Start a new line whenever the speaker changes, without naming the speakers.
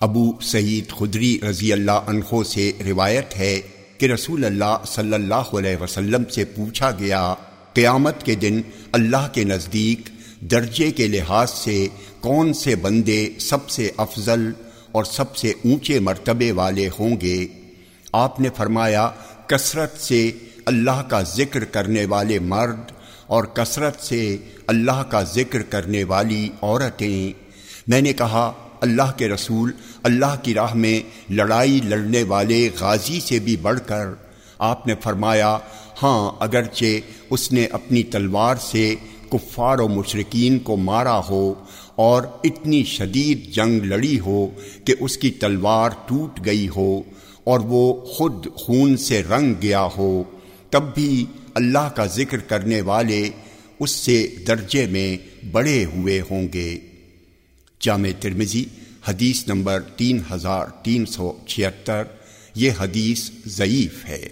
ابو سعید خدری رضی اللہ عنہ سے روایت ہے کہ رسول اللہ صلی اللہ علیہ وسلم سے پوچھا گیا، قیامت کے دن اللہ کے نزدیک درجے کے لحاظ سے کون سے بندے سب سے افضل اور سب سے اونچے مرتبے والے ہوں گے؟ آپ نے فرمایا، کثرت سے اللہ کا ذکر کرنے والے مرد اور کثرت سے اللہ کا ذکر کرنے والی عورتیں۔ میں نے کہا اللہ کے رسول، اللہ کی راہ میں لڑائی لڑنے والے غازی سے بھی بڑھ کر آپ نے فرمایا ہاں اگرچہ اس نے اپنی تلوار سے کفار و مشرقین کو مارا ہو اور اتنی شدید جنگ لڑی ہو کہ اس کی تلوار ٹوٹ گئی ہو اور وہ خود خون سے رنگ گیا ہو، تب بھی اللہ کا ذکر کرنے والے اس سے درجے میں بڑے ہوئے ہوں گے۔ جامع ترمزی حدیث نمبر تین ہزار تین سو چھہتر یہ حدیث ضعیف ہے۔